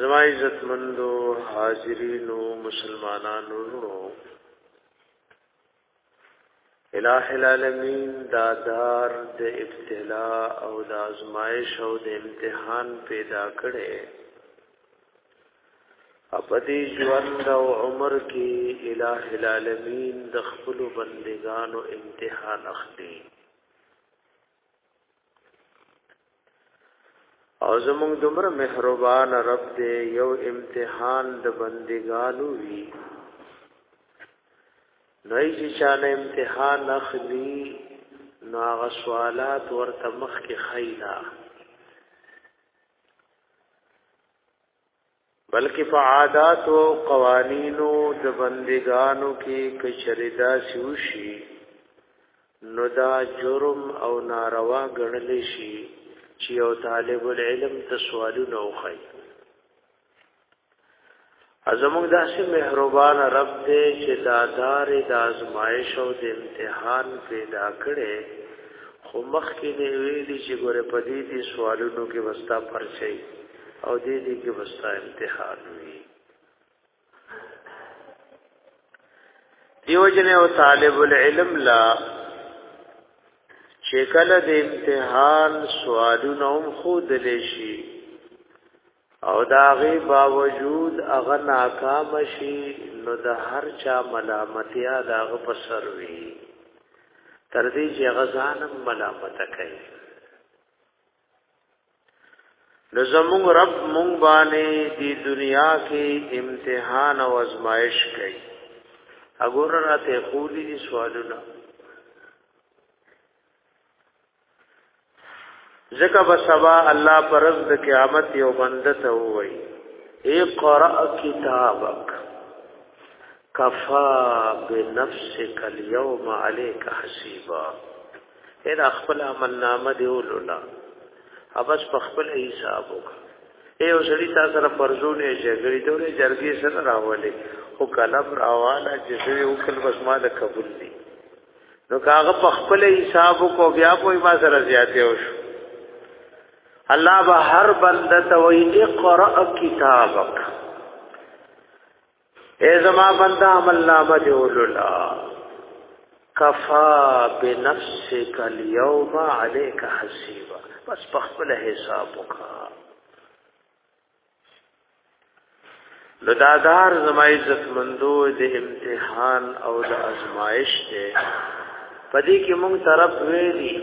زما عزت مندو حاضرینو مسلمانانو ورو الہ العالمین دا دار د ابتلا او د ازمایش او د امتحان پیدا کړي اپدی ژوند او عمر کې الہ العالمین د خپل بندگانو امتحان اخلي او زمونږ دومره مهربان رب دې یو امتحان د بندګانو وی نه چې چانه امتحان اخلي نو هغه سوالات ورته مخ کې خیلا بلکې په عادات او قوانینو د بندګانو کې کچریدا سوشي نو دا جرم او ناروا ګڼل شي چې یو طالب العلم ته سوالونه وخی ازموږ داسې مهربان رب دې چې دا دار د آزمائش او د امتحان پیدا کړي خو مخکې دې ویلي چې ګوره پدې دي سوالونو کې وستا پرچي او دې دې کې بستا امتحان وي دیو جن او طالب العلم لا چې کله د امتحان سوالونه هم خود لشي او دا غي باوجود هغه ناکام شي نو د هر چا ملامتیا دا غ په سر وي تر دې چې غزانم ملامت کوي نو زمون رب مونږ باندې دی دنیا کې امتحان او ازمایش کوي اګور راته خولی دي سوالونه ځکه به سبا الله پرز د قیامت یو بنده ته وایي اقرا کتابک کفا بنفسک اليوم عليك حسیبا اې دا خپل عمل نامه دی ولولا ابس په خپل حساب وک اے او سړی تاسو سره پرځونه جګړې ته جرګې سره راولې او کلم راواله چې دوی وکړ بس ما د قبول دي نو کاغه په خپل حساب کو بیا کوئی ما سره زیاتې وشو الله به هر بنده ته وایي اقرا کتابک اے زما بندا عمل نامه دی ولولا کفا بنفسک اليوم عليك حسيبا بس په خپل حساب وکا نو دادار زما عزت مندو د امتحان او د ازمایش ته پدې کې مونږ طرف ویلي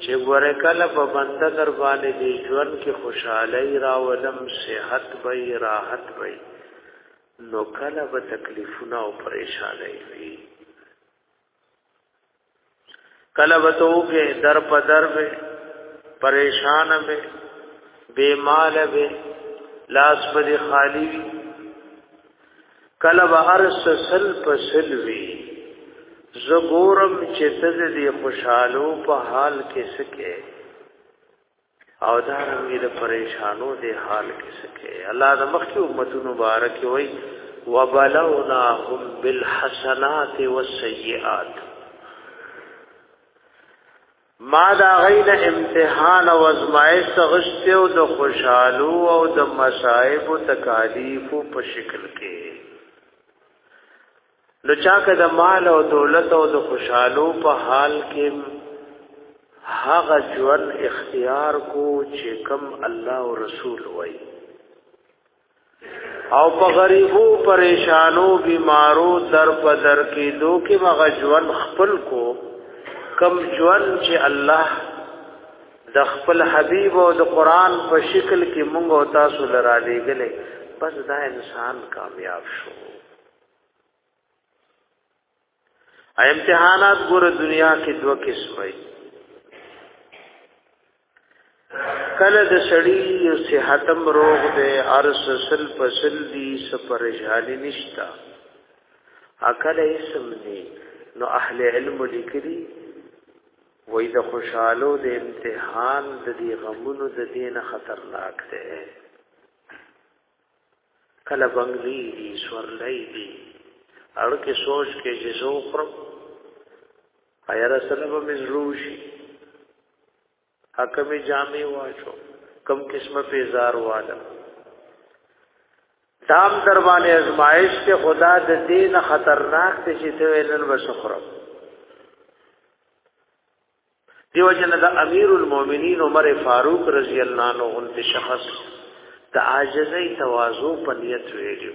چې ګوره کله په بنده در باندې ژوند کې خوشحالي راولم صحت به راحت به نو کله به تکلیفونه او پریشانای وي کله به توګه در په در به پریشان به بے مال به لاس په خالی وي کله به ارس سل په سل وي زګورم چې تز دې خوشحالو په حال کې سکه او دا رنګ د پریشانو د حال کې سکه الله د مخکې امتونو مبارک وي وبلوناهم بالحسنات والسيئات ما دا غین امتحان او ازمایش غشته او د خوشحالو او د مصائب او تکالیف په شکل کې نو چا که د مال او دولت او د خوشحالو په حال کې هغه ژوند اختیار کو چې کم الله او رسول وای او په غریبو پریشانو بیمارو در په در کې دوه کې هغه ژوند خپل کو کم ژوند چې الله د خپل حبيب او د قران په شکل کې مونږ او تاسو لرا لېګلې بس دا انسان کامیاب شو امتحانات ګور دنیا کې دوه قسمه کله د سړی یو صحتم روغ دی ارس سل پسل دی سپر جالی نشتا اکل اسم دی نو اهل علم لیکلی وای د خوشحالو د امتحان د دې غمونو د دین خطرناک دی کله بنگلی دی سورلی دی اړو کې سوچ کې چې زو خرم ایا رسول به مزروشي حکم جامع واچو کم قسمه پیزار والا دام در باندې ازمایش کې خدا د دین خطرناک ته چې ته ویلن وسخرم دیو جن د امیر المؤمنین عمر فاروق رضی الله عنه انت شخص د عاجزۍ تواضع په نیت ویلو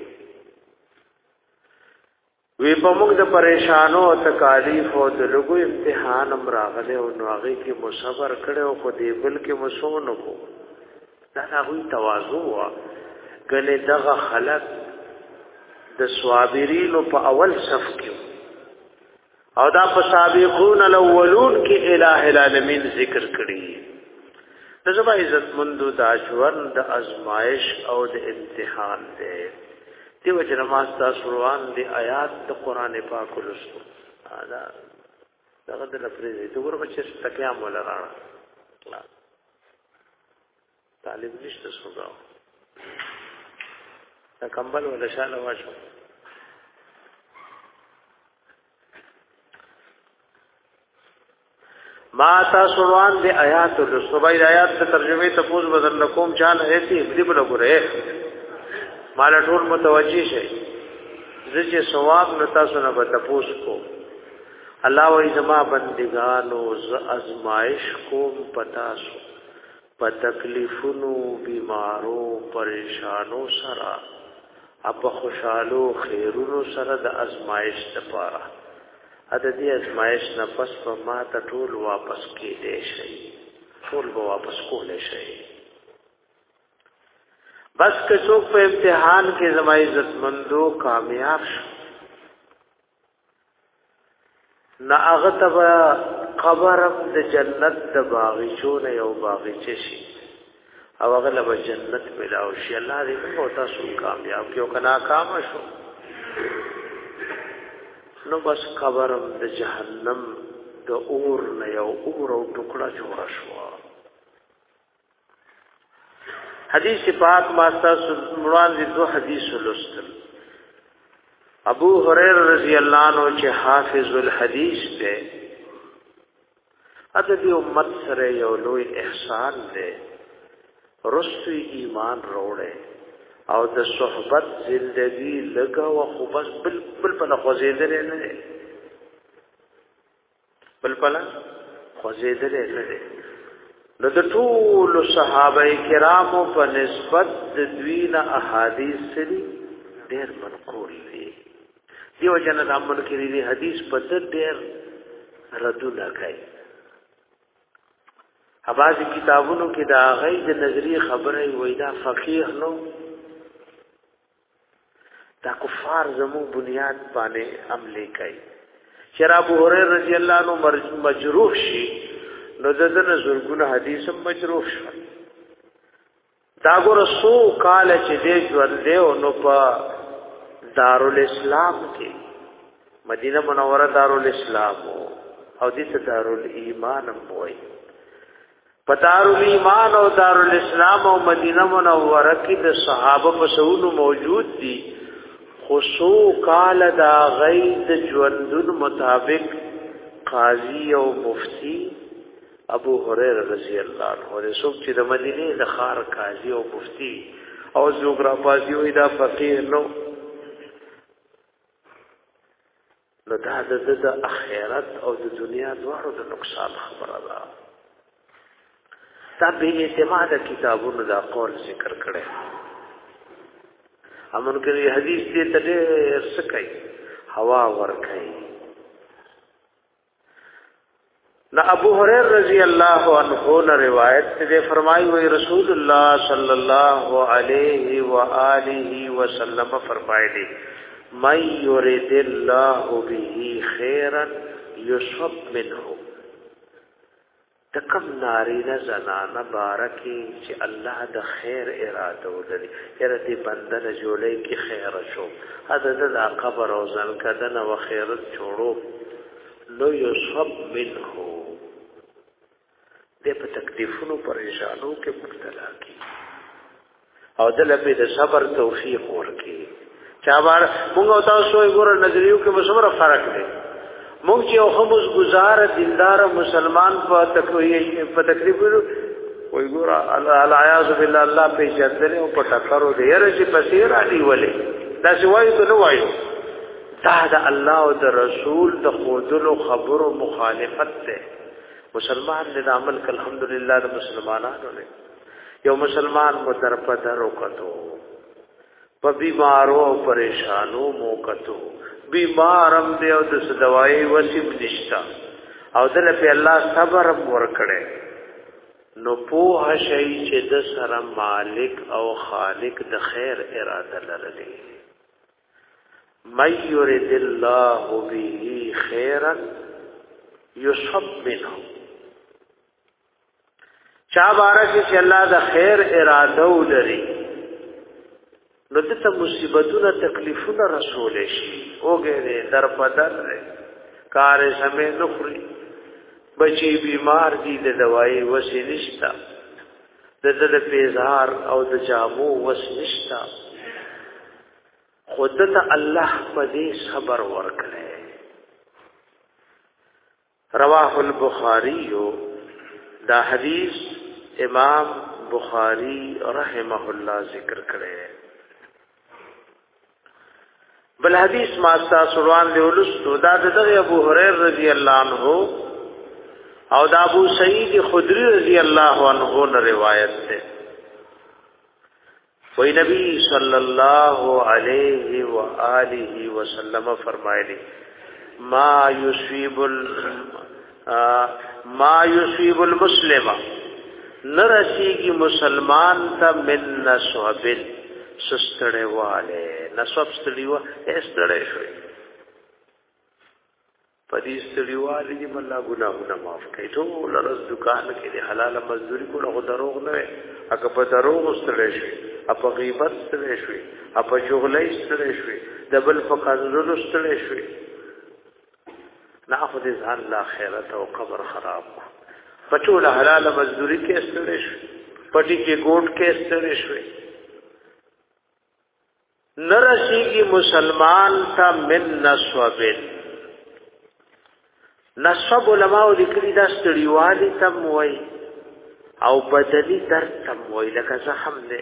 وی په موږ د پریشانو او تکالیف او د لګو امتحان هم راغله او نو هغه کې مو صبر کړو خو دې بل کې مو سونو کو دا هغه تواضع وا کنه دغه خلق د صابرینو په اول صف کې او دا په سابقون الاولون کې الٰه العالمین ذکر کړي د زما عزت مندو دا ژوند د ازمایش او د امتحان دی دیو جنما تاسو روان دي آیات د قران پاک لوستو دا دغه د لپاره دې وګورم چې تکیام ولا راړه طالب نشته سوګاو دا کمبل ولا شاله واشو ما تاسو روان دي آیات او صبای آیات ته ترجمه ته پوز بدل کوم چال هيتي دې بل ګره مال ټول متوجي شي زچې ثواب نو تاسو نه به تپوس کو الله وې زما بندګانو ز ازمائش کوم پتا سو په تکلیفونو بیمارو پریشانو سره اپ خوشالو خیرونو سره د ازمایش لپاره ا د دې ازمایش نه پس په ما ته ټول واپس کېدې شي ټول به واپس کولې شي بس که څوک په امتحان کې زما عزت مندو کامیاب شو نه هغه تبا قبر د جنت د باغچونه یو باغچه شي او هغه له جنت ملاو شي الله دې موږ تاسو کامیاب کړو کنا کام شو نو بس قبر د جهنم د اور نه یو اور او ټوکړه جوړ شو حدیث پاک ما تاسو مروان دي دوه حدیث لوستل ابو هريره رضی الله عنه چې حافظ الحديث دی اته دی امت سره یو لوی احسان دی رسوی ایمان روړې او د صحبت زندگی لګا او خو بس بل بل په خوځېدل نه دی بل پلا خوځېدل نه دي نو د ټول صحابه کرامو په نسبت د دوی نه احادیث سری ډېر منقول دي دیو جن د امن کې دي حدیث په ډېر ردونه کوي اباظ کتابونو کې دا غي د نظری خبره وې دا فقيه نو دا کفار زمو بنیاد باندې عملي کوي چې ابو هريره رضی الله عنه مجروح شي نو دغه زرګونه حدیث هم مجروح شو دا ګور سو کال چې دې ژوند دی او نو په دارالاسلام کې مدینه منوره دارالاسلام او دې ته دارالایمان هم وایي په دارالایمان او دارالاسلام او مدینه منوره کې د صحابه په سونو موجود دي خصو کال دا غي د ژوندون مطابق قاضي او مفتی ابو هريره رضی الله عنه له څوک چې د مدینه د خار قاضي او مفتی او جغرافازي وي دا فقيه نو نو دا د ده د اخرت او د دنیا دواړو د نقصان خبره ده دا بې اعتماده کتابونو دا قول ذکر کړی امن کړي حدیث دې ته ډېر څه کوي هوا ور کوي نا ابو هريره رضی الله عنه نے روایت سے فرمائی ہوئی رسول اللہ صلی اللہ علیہ وآلہ وسلم فرمائے دی من يريد الله به خيرا يصب منه تکم ناری نه زنانه بارکی چې الله د خیر اراده ولري یره دې بنده له جوړې کې خیر شو هدا د قبر او ځن کدن او خیرت جوړو نو یصب منه د په تکلیفونو پریشانو کې مبتلا کی او د لبه د صبر توفیق ورکی چا بار موږ تاسو یې ګور نظریو کې مسمره فرق دی موږ چې یو خمس گزار دیندار مسلمان په تکوی په تکلیفونو وای ګور العیاذ بالله الله په جدل او په ټکرو دی رځي پسې را دی ولې دا څه وایي ته نو وایي دا د الله او د رسول د خودلو خبرو مخالفت ده مسلمان د عمل ک الحمدلله د مسلمانانو نه یو مسلمان مو در په در وکړو په بیمارو او پریشانو مو کتو بیمارم دی او د دوايي وسیم نشتا او دل په الله صبر ورکړي نو پوه شي چې د سره مالک او خالق د خیر اراده لرلې من يرد الله به خيرا يصب منه چا بارک چې الله د خیر اراده ولري نو دته مصیبتونه تکلیفونه رسول شي اوګه در پدر کار سمې نخري بچي بیمار دي د دوايي وسې نشتا د د د پیزار او د جامو وس نشتا خود ته الله په دې صبر ورکړي رواه البخاری دا حدیث امام بخاری رحمه الله ذکر کړي بل حدیث ما تاسو روان دی ولستو دا دغه ابو هريره رضی الله عنه او دا ابو سعید خدری رضی الله عنه نه روایت ده وی نبی صلی الله علیه و آله وسلم فرمایلی ما یصيب ما یصيب المسلمه نرسیږي مسلمان ته من نسوبل سستړې والے نسوب ستړي و استړې شوی پدې ستړي والي دې مله ګناهونه معاف کړي ټول رز دکان کې دې حلال مزدوري کوله خو دروغ نه وي اګه په دروغ ستړې شوی اپ غیبت ستړې شوی اپ شغلې ستړې شوی دبل په قانونو ستړې شوی نه خو دې ځان لا خیرت او قبر خراب کو پټول حلال مزدوری کې استړې شو پټي کې ګوټ کې استړې شو نرسیږي مسلمان ته من نسوبن نسب علماء لیکلي دا ستړیوالي تم وای او بدلی درد تم وای لکه زخم نه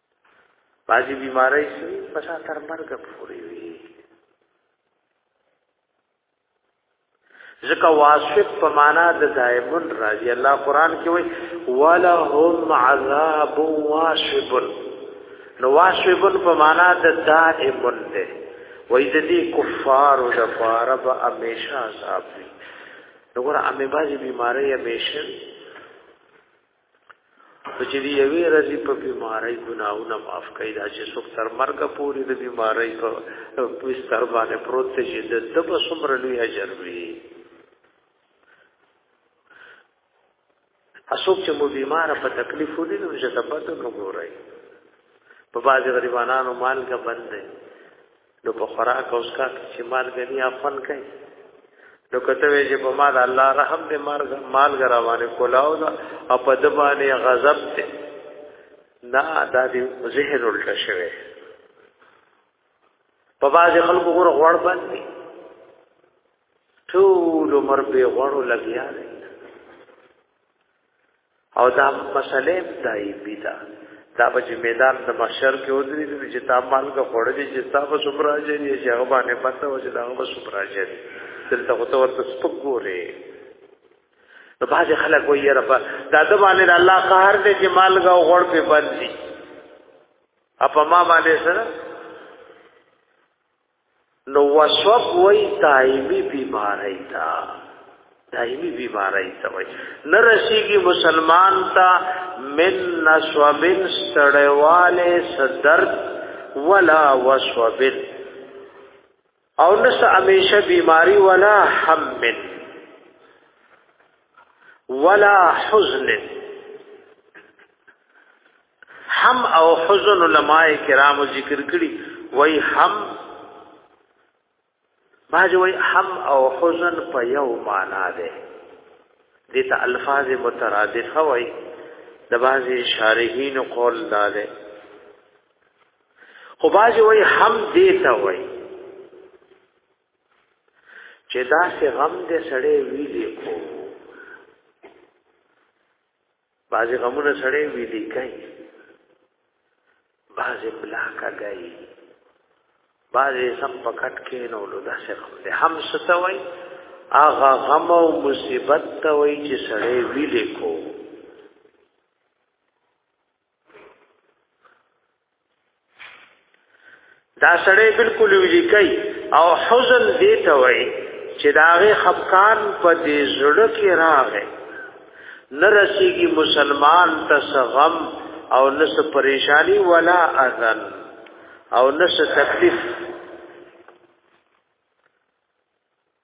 باجی بیماری شي بس تر مرګ پورې وي ځکه واسف په معنا د دایمن راځي الله قران کې وایي ولهم عذاب واسف نو واسف په معنا د دایمن ده وای د دې کفار او د فارب همیشه عذاب دي وګوره امې بازي بیماری همیشه چې دی یوې ورځې په بیماری ګناونه معاف کړي دا چې څوک تر مرګ پورې د بیماری په بستر باندې پروت دی چې د په څومره لوی اجر وي اسوک چې مو بیمار په تکلیف ودی نو چې تبته وګورئ په باز غریبانو مال کا بند دی نو په خوراک او اسکا کې چې مالګه نه افن کوي نو کته وی چې په ما د الله رحم دې مالګه مالګه روانه کولاو دا او په د باندې غضب ته نه دا دې ذهن الټه شوی په باز خلکو غوړ غوړ باندې ټول عمر به غوړو لګیا دی او دا مسلې دای بیدا دا به چې میدان د محشر کې ودرې دي چې تا مال کا خړ دي چې تا به سپرا جری چې هغه باندې پته و چې دا به سپرا جری دلته خو ته ورته سپک ګورې نو باز خلک وایي رب دا د باندې الله قهر دې چې مال کا خړ په باندې اپا ما باندې سره نو وسوب وای دایمي بیماری تا دایمي بیماری تا وای نه رسیږي مسلمان تا من نسوبن ستړواله صدر ولا وسوبن او نس همیشه بیماری ولا هم من ولا حزن هم او حزن علماء کرام ذکر کړي وای هم باج وای هم او حزن په یو معنا ده دې ته الفاظ مترادف وای د بعضی شارحین قول داله خو باج وای هم دې ته وای چې دا سه غم دې سړې ویلې کو بعضی غمونه سړی ویلی کوي بعضی بلا کوي بعضی سم پکټ کې نو له داسې غم له هم ستوي اغه غم او مصیبت ته وای چې سړی ویلی کو دا سړی بالکل ویلي کوي او حزن دې ته وایي چې داغه خفقان په دې زړه کې راغی نرسیږي مسلمان ته غم او نس پریشانی ولا اذن او نس تکلیف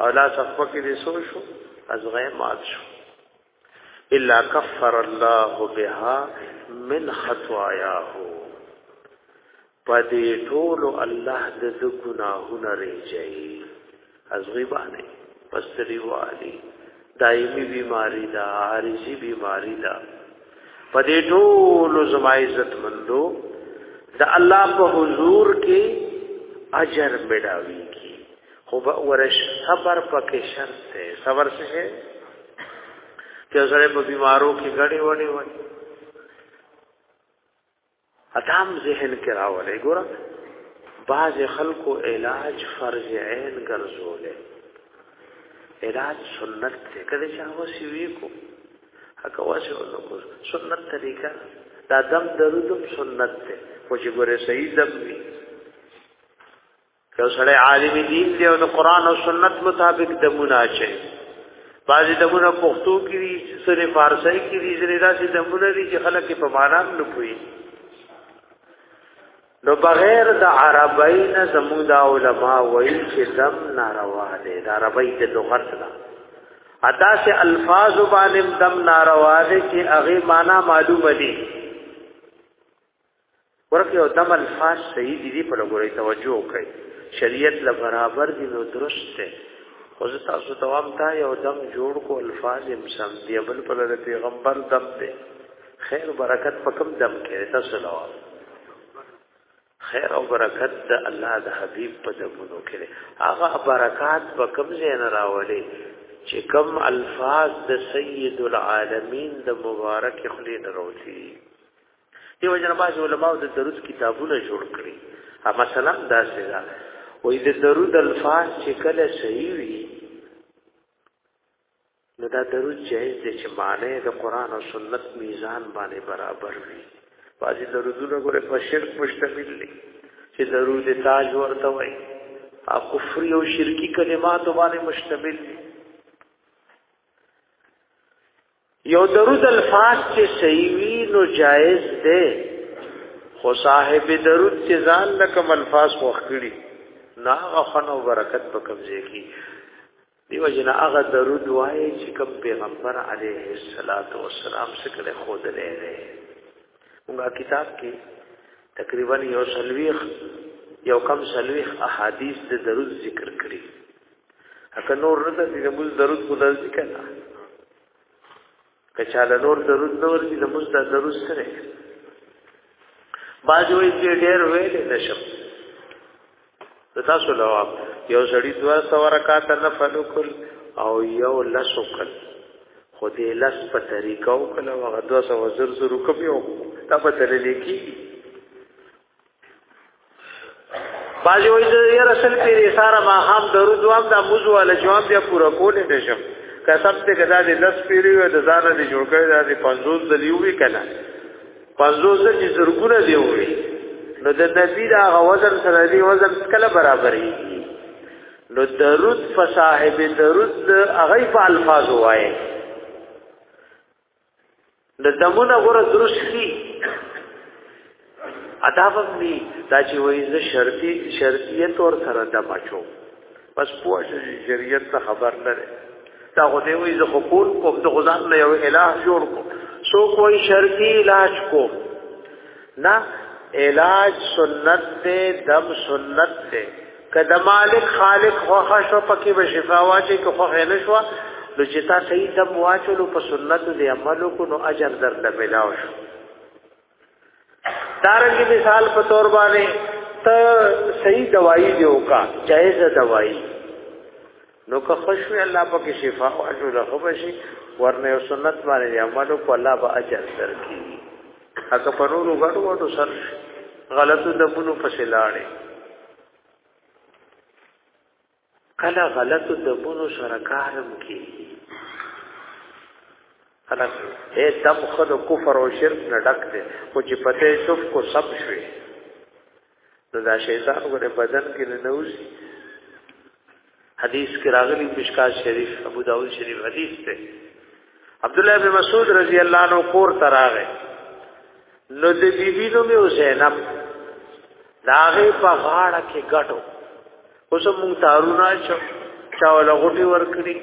او لا صفه کې دې سو شو ازغه مات شو الا کفر الله بها من خطاياه پدې ټول الله د ګناهونه ریږي ازغه باندې پستری والی دایمي بیماری دا عارضی بیماری دا پدې ټول زما عزت مندو د الله په حضور کې اجر مډاوي خو به ورش صبر پکې شرط دی صبر څه دی چې سره په بیمارو کې غړي وړي وړي اتم ذهن کې راولې ګور بعض خلکو علاج فرض عین ګرځولې علاج سنت ته کله چې هغه سی وی کو هغه واسه نو کو سنت طریقه دا دم درودم سنت ته خو چې ګوره صحیح دم وی که سړی عالم دین دی او د قران او سنت مطابق دمونه اچي بعضی دمونه پښتو کې دي سره فارسی کې دي سره داسې دمونه دي چې خلک په معنا نه پوي نو بغیر د عربی نه زموږ د علما وایي چې دم ناروا دی د عربی د لغت نه ادا سے الفاظ باندې دم ناروا دی چې هغه معنا معلومه دي ورکه یو دم الفاظ صحیح دي دي په لګوري توجه وکړئ شریعت له برابر دي نو درست ده خو زه تاسو ته وایم دا یو دم جوړ کو الفاظ هم سم دي بل په لاره پیغمبر دم ده خیر برکت په کوم دم کې تاسو لا خیر او برکت د الله د حبیب په دمونو کې هغه برکات په کوم ځای نه راولي چې کوم الفاظ د سید العالمین د مبارک خلی نه راوځي دیو جن باز علماء د درود کتابونه جوړ کړي ا مثلا دا سره وې د درود الفاظ چې کله صحیح وي نو دا درود جایز دی چې معنی د قران او سنت میزان باندې برابر وي باجی درودونه ګوره په شرک مشتمل دي چې درود تاج ورته وایي او کفر او شرکی کلمات باندې مشتمل دي یو درود الفاظ چې صحیح وي نو جایز دی خو صاحب درود چې ځان له کوم الفاظ خوښ کړي نه هغه فن او برکت په کوم ځای کې دیو جنا هغه درود وایي چې کوم پیغمبر علیه الصلاۃ والسلام څخه خود لري دی موږ کتاب کې تقریبا یو سلويخ یو کم سلويخ احادیث د درود ذکر کړی اکه نور رته دې موږ ضرورت خو درځي کنه کچاله نور ضرورت نه ورځي د موږ دا ضرورت سره باجوې چې ډېر ویل نشم تاسو لواب یو سړی دوا سو رکعات نفل وکړ او یو لس وکړ خو دې لس په طریقو کله وغه دوا سو زر زر وکړ یو تا په تل لیکي باجی وای چې یا رسول پیری ساره ما هم درو جواب دا موضوع ول جواب بیا پورا کولې نشم قسم ته کدا دې لس پیری و د ځان دې جوړ کړی دا دې 50 د لیوي کنه 50 د چې زرګونه دی وي نو د نبی دا غوزن سره دی وزن کله برابرې نو درود فصاحب درود هغه په الفاظ وایي د دمونه غره درست دي ادابم دي دا چې وایي زه شرطي شرطیت اور سره د بچو بس پوه شي شریعت ته خبر نه ده دا خو دی وایي زه خو کول کوم د غزان له یو الٰه جوړ کوم سو کوئی شرطي علاج کوم نه علاج سنت دے دم سنت دے که د مالک خالق خوښه شو پکې به شفا واچي که خوښه نه شو نو چې تا صحیح دم واچلو په سنت دی عملو کو نو اجر در ته ملاو شو دارنګ مثال په تور باندې ته صحیح دوايي دی وکا جایز دوايي نو که خوشوي الله پاک شفا او اجر له خوشي ورنه او سنت باندې عمل کو الله به اجر درکړي هغه په نورو غړو غړو سر غلطو دبونو پسې لاړې کله غلطو دبونو سره کارم کی خلاص اے دم خود کفر او شرک نه ډک دي او چې پته شوف کو سب شوي نو دا شیطان غره بدن کې نه نوځي حدیث کې راغلی مشکا شریف ابو داود شریف حدیث ته عبد الله بن مسعود رضی الله عنه کور تراغه نو د بیبی نو مې زینب داغه په غاړه کې ګټو اوس موږ تارونه چا چا ولا غټي ور کړی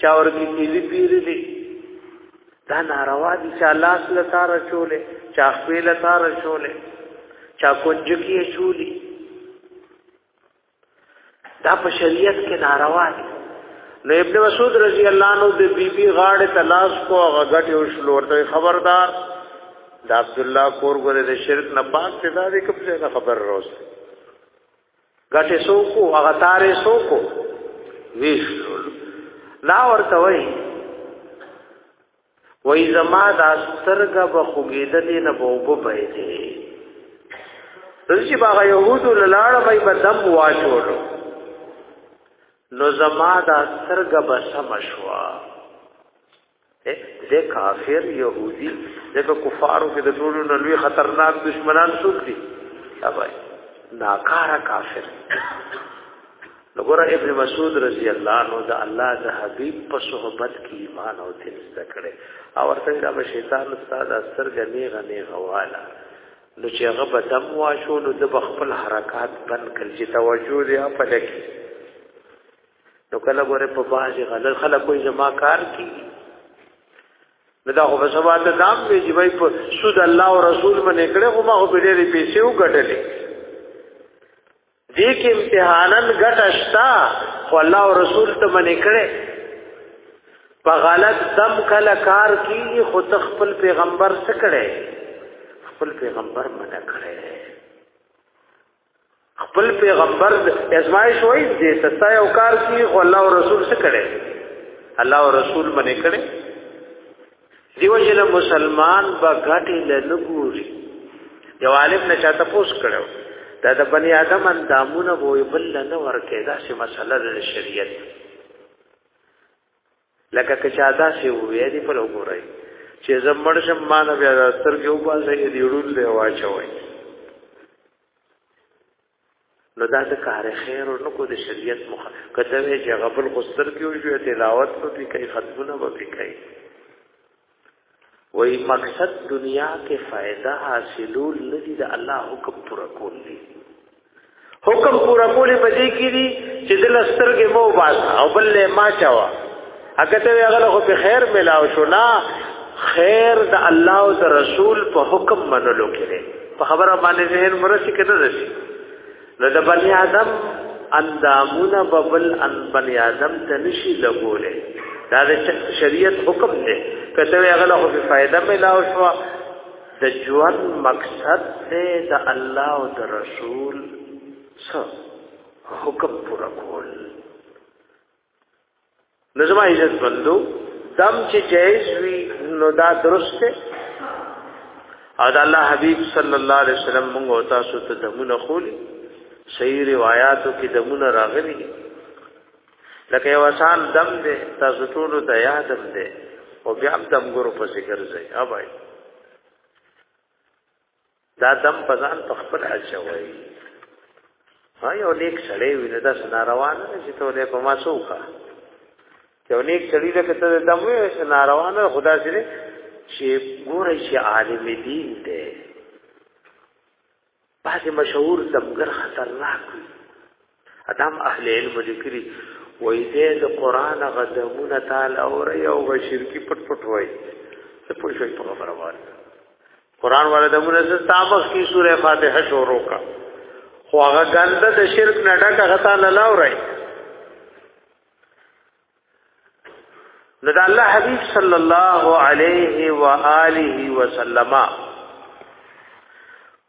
چا ور کې تیلی پیری دي دا ناروا دي چې الله سره تار چولې چا خپل تار چولې چا کونج کې چولې دا په شریعت کې ناروا دي نو ابن مسعود رضی الله عنه د بیبي غاړه تلاش کو غټ او شلور ته خبردار د عبد الله کور ګره د شرک نه پاک ته دا دې کوم څه خبر راوست ګټه سو کو هغه تارې سو کو ویش لا ورته وای وای زما د سترګه به خوګېدلې نه بوبو بهته دلچی باغ یهودو للاړ مې په دم واچولو نو زما دا سترګه به سم شوا د کافر يهودي د کفارو کې د ټولو نه لوی خطرناک دشمنان څوک دي اوبای ناکاره کافر وګوره ابن مسعود رضی الله عنه د الله د حبیب په صحبت کې ایمان او دین زده کړي او ورته دا به شیطان استاد اثر غني غني غواله نو چې هغه به دم واشو نو د خپل حرکات بند کړي چې توجه دې په لکه نو کله ګوره په باندې غلل خلک کوئی زما کار کی دا خو په سبا ته دام دی چې وای په سود الله او رسول باندې کړه خو ما خو په ډېرې پیسې وګټلې دې کې امتحانن ګټ اشتا خو الله او رسول ته باندې کړه په غلط دم کله کار کیږي خو خپل پیغمبر څخه کړي خپل پیغمبر منع کړي خپل پیغمبر ازمایش وای دې ستا یو کار کی خو الله او رسول څه کړي الله او رسول باندې کړي دیو جن مسلمان با غټي لنګوري یو عالم نه چاته پوس کړو دا د بنی آدم اندامونه وې بل نه ورکه دا سه مسله د شریعت لکه که چا دا سی وې دې په لګورای چې زمړ شم مان بیا د سترګې او باسه یې دیړول دی واچوي نو دا د کار خیر نو کو د شریعت مخ کته وی چې غبل غستر کې وي تلاوت په پی کوي خطونه په پی کوي وای مقصد دنیا کې فائدہ حاصلول نه دي د الله حکم پورا کول دي حکم پورا کول په دې کې دي چې د لسترګې مو باز او بل له ما چاوا هغه ته هغه خو په خیر ملاو شو نه خیر د الله او د رسول په حکم منلو کې دي په خبره باندې ذهن مرسي کنه رسي نو د بنی آدم اندامونه ببل ان بنی آدم ته نشي لګولې دا د شریعت حکم دی کته هغه خو په فائدہ ملاو شو د ژوند مقصد دی د الله او د رسول څخه حکم پورا کول نظم عزت مندو دم چې جایز وي نو دا درست دی او دا الله حبیب صلی الله علیه وسلم موږ او تاسو ته دمونه خولي صحیح روایتو کې دمونه راغلي لکه یو آسان دم دی تاسو ټول ته یادم دی او بیا هم دم ګورو په ذکر ځای اوبای دا دم پزان په خپل اچوي ما یو لیک سړی ویني دا سنا روان نه چې ته له په ما څوکا یو لیک سړی له کته دم وي سنا روان خدا سره چې ګوره چې عالم دین دی بعض مشهور دمګر خطرناک وي ادم اهل علم ذکری وای دې د قران غدمونه تعالی اور یو شرکی پټ پټ وای څه پوه شوي په خبره واره قران والا دمونه څه تامخ کی سوره فاتحه شروع کا خو هغه ګنده د شرک نه ډکه غتا نه لاورای نو د الله حبیب صلی الله علیه و آله وسلم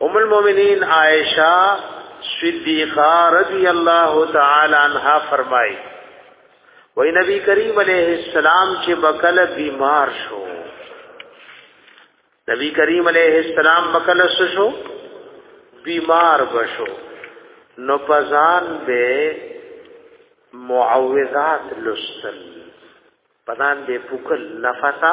ام المؤمنین عائشہ صدیقہ رضی اللہ تعالی عنہا فرمائی وی نبی کریم علیہ السلام چې بکل بیمار شو نبی کریم علیہ السلام بکل شو بیمار بشو نو پزان به معوذات لسل پزان به پکل نفسا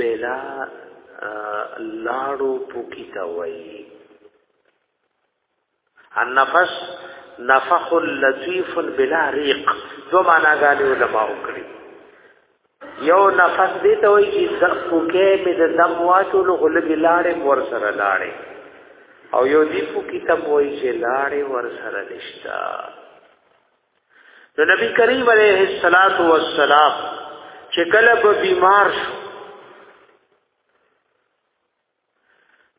پیلا لاړو پوکی تا وای النفس نفخ لطیف بلا ریق دو معنا غالي علماء کړی یو نفس دې ته وای چې د پوکې مې د دم واچو له غلګي لاړې ور سره لاړې او یو دې پوکی ته وای چې لاړې ور سره نشتا نو نبی کریم علیه الصلاۃ والسلام چې کله به بیمار شو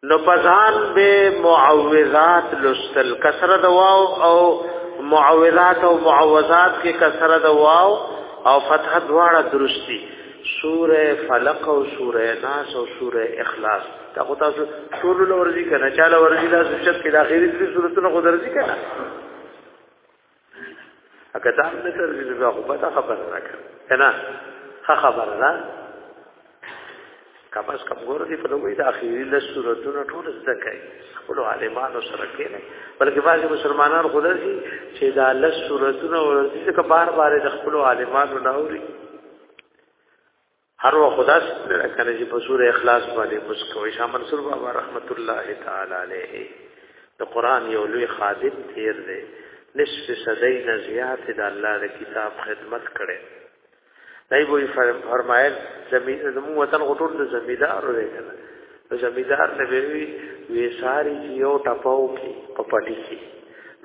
نو پزان به معوذات لستل کسره د واو او معوذات او معوذات کې کسره د واو او فتح دواړه درستی سوره فلق او سوره ناس او سوره اخلاص دا خو تاسو ټول لورځي کنه چاله ورځي دا سوچت کې د اخیری سورته خو درځي کنه اګه دا نه تر دې دا خو پتا خبر راکړه کنه ها خبر را کپس کم ګور دي په لوی د اخیری له صورتونو ټول زده کوي خپل عالمانو سره کې نه بلکې بعضي مسلمانان خدای شي چې دا له صورتونو ورته بار بار د خپل عالمانو نه اوري هر وخت خدا ستنه کنه چې په سوره اخلاص باندې پس کوي شاه منصور بابا رحمت الله تعالی علیه د قران یو لوی خادم تیر دی نصف صدی نه زیات د الله د کتاب خدمت کړي دای وی فرمایل زمي زمو وطن غټور د زمیدار دی کنه زمیدار ته به وی وی ساری چې یو ټپاو کې په پټی کې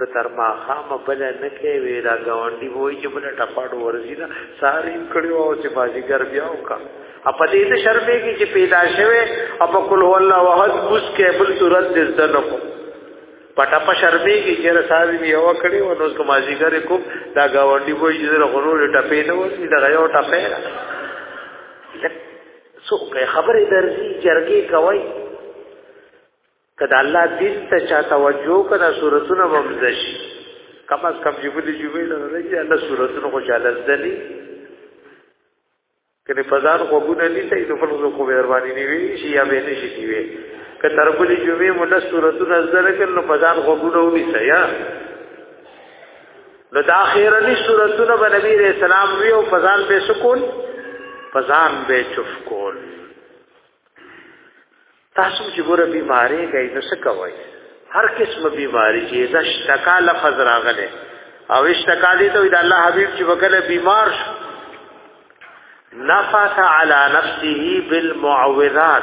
د ترما خام بل نه کې وی دا گاونډي وای چې بل ټپاډو ورزی دا ساری کړي او چې بازیګر بیا وکا په دې د شرمې کې چې پیدا شوه او په کول والله وحد کوس کې بل صورت دې زنه کو پټا په شرمې کې چې ساری بیا وکړي او نو کوم بازیګر کوم دا گاونډي وای چې غرور ټپې نه وسی دا یو ټپې څوک خبره درځي جرګې کوي کدا الله دین ته چا توجه کړه صورتونه ممزش کم از کم جیبو دی جیبو نه راځي الله صورتونه خو چاله ځلی کله فزان خو ګونه نه ته د فرض خو مهرباني نه وی شي یا به نه شي کیوي که تربلی جمعې مله صورتونه زره کړي نو فزان خو ګونه ونی سیا نو دا خیرنی صورتونه به نبی علیہ السلام وی او فزان به سکول فزان به چف کول تاسو چې ګوره بیماری گئی نو څه کوي هر قسم بیماری چې دا شتکا لفظ راغله او اشتکا دي ته د الله حبیب چې وکړه بیمار شو نفث على نفسه بالمعوذات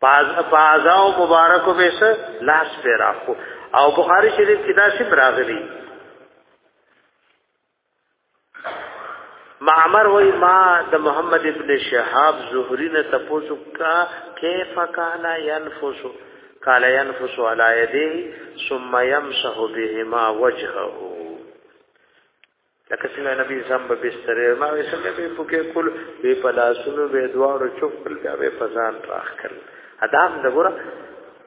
پاز پازاو مبارکو به سه لاس پیرا کو او بخاری شریف کې دا سم راغلی معمر وای ما د محمد ابن شهاب زهری نه تاسو کا کیف کان ينفس قال ينفس على يديه ثم يمسح بهما وجهه لکه څنګه نبی سم به بسترې ما وې سم به پکې کول به پلاسونو به دوارو چوف کول بیا به فزان راخ کړ ادم دغه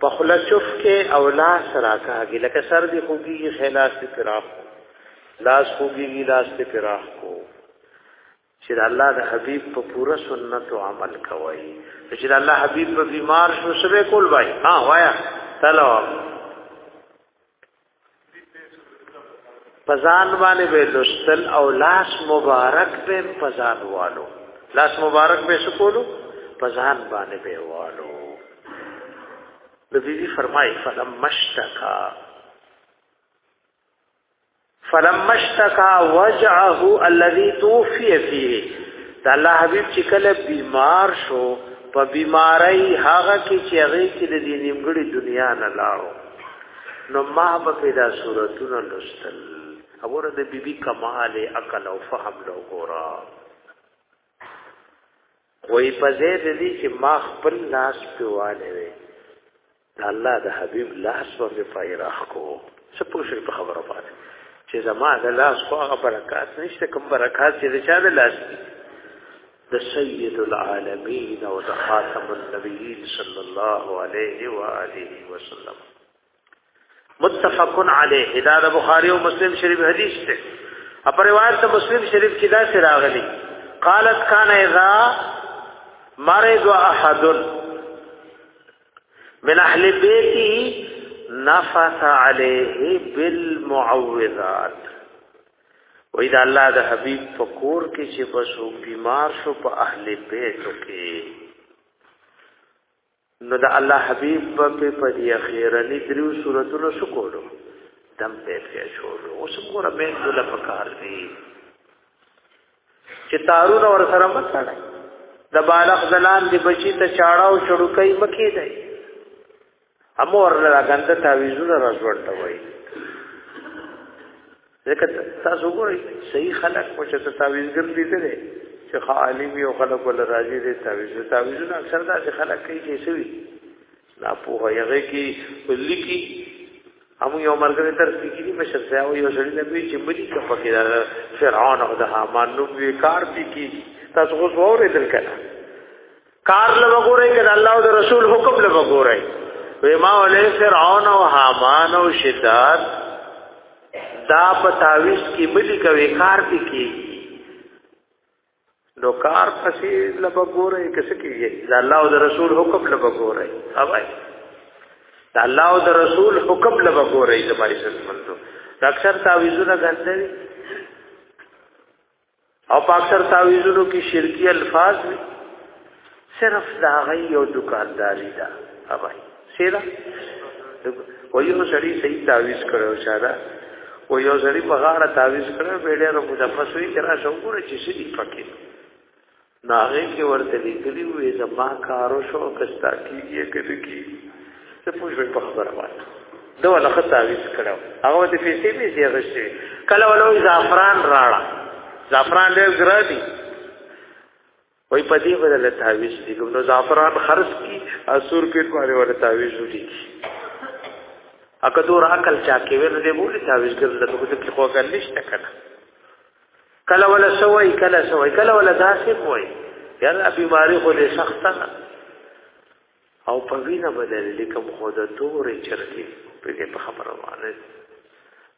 په خلا چوف کې او لاس راکاږي لکه سر دی خوږي خلاص دی فراخ لاس خوږي لاس دی فراخ کو چې الله د حبيب په پوره سنت او عمل کوي چې الله حبيب په بیمار شو سره کول وای ها وایا تلو پزان باندې به لستل او لاس مبارک به پزان والو لاس مبارک به سکولو پزان باندې به والو د بیبي فرمای فلم مشتکا فلم مشتکا وجعه الذي توفي فيه دا الله حبيب چې کله بیمار شو په بیماری هغه کې چې هغه کې د دې نیمګړي دنیا نه لاړو نو ما به پیدا صورتونه لستل وګوره د بیبي کمال عقل او فهم له وګوره وای په دې د دې چې ما خپل لاس په واله وي الله د حبيب لاس په فایراخ کو څه پوښتنه په خبره پاتې چې زما د لاس خو هغه برکات نشته کوم برکات چې د چا د لاس دي د سید العالمین او د خاتم النبیین صلی الله علیه و آله وسلم متفق علیه دا د بخاری او مسلم شریف حدیث ته په روایت د مسلم شریف کې دا سره راغلی قالت کان اذا مرض احد من اهل بیته نفث علیه بالمعوذات وای دا الله د حبیب فکور کې چې بس هو بیمار شو په اهل بیت کې نو دا الله حبیب په په دې اخیرنی دریو صورتونو شکولو دم په کې شروع اوس موږ به دل پکار دی چې تارون اور سره مسړای د بالغ زلان دی بچی ته چاړه او چړوکای مکی دی امور له غنده تعویذونه راځوړ ته وای ځکه تاسو ګورئ صحیح خلک په چې تعویذګر دي ته چې عالم یو خلک ول راځي دي تعویذ تعویذونه اکثر دا چې خلک کوي چې سوي لا په هغه کې لیکي هم یو مرګره تر سګری مشر ځای او یو سړی نه وی چې بلی کا پکې دا فرعون او د هامان نو وی کار پکې تاسو اوس وره دل کړه کار له وګورئ کله الله او رسول حکم له وګورئ وې ما ولې فرعون او حامان او شداد دا په تعویز کې ملي کوي کار دي کې نو کار پسې له وګورئ کس کېږي دا الله او رسول حکم له وګورئ اوبای دا الله او رسول حکم له وګورئ زماري سره منځو اکثر تعویذونه ګرځي او په اکثر تعویذونو کې شرکی الفاظ وي صرف دا غي یو دکانداری دا اوبای سیدا و یو سړی صحیح تعویذ کړو شاده و یو سړی په غاړه تعویذ کړو بیډه رو مدفس وی ترا شوګور چې سړي پکې ناغه کې ورته لیکلی وې زما کارو شو کستا کیږي کله کی ته پوښتنه په خبره وایي دا ولا خطاویز کړو هغه د پیسې به زی غشي کله ولو زعفران راړه زعفران له ګرادي وای په دې بدل تعویز دي کوم نو زعفران خرج کی اسور کې کوله ول تعویز ودی اکه دور عقل چا کې ور دې بولی تعویز ګرځل ته کوته کې خو کله نشته کنه کله ولا سوي کله سوي کله ولا داسې وای یلا بیماری خو دې سخته او په وینه بدل لیکم خو د تورې چرګې په دې په خبره وانه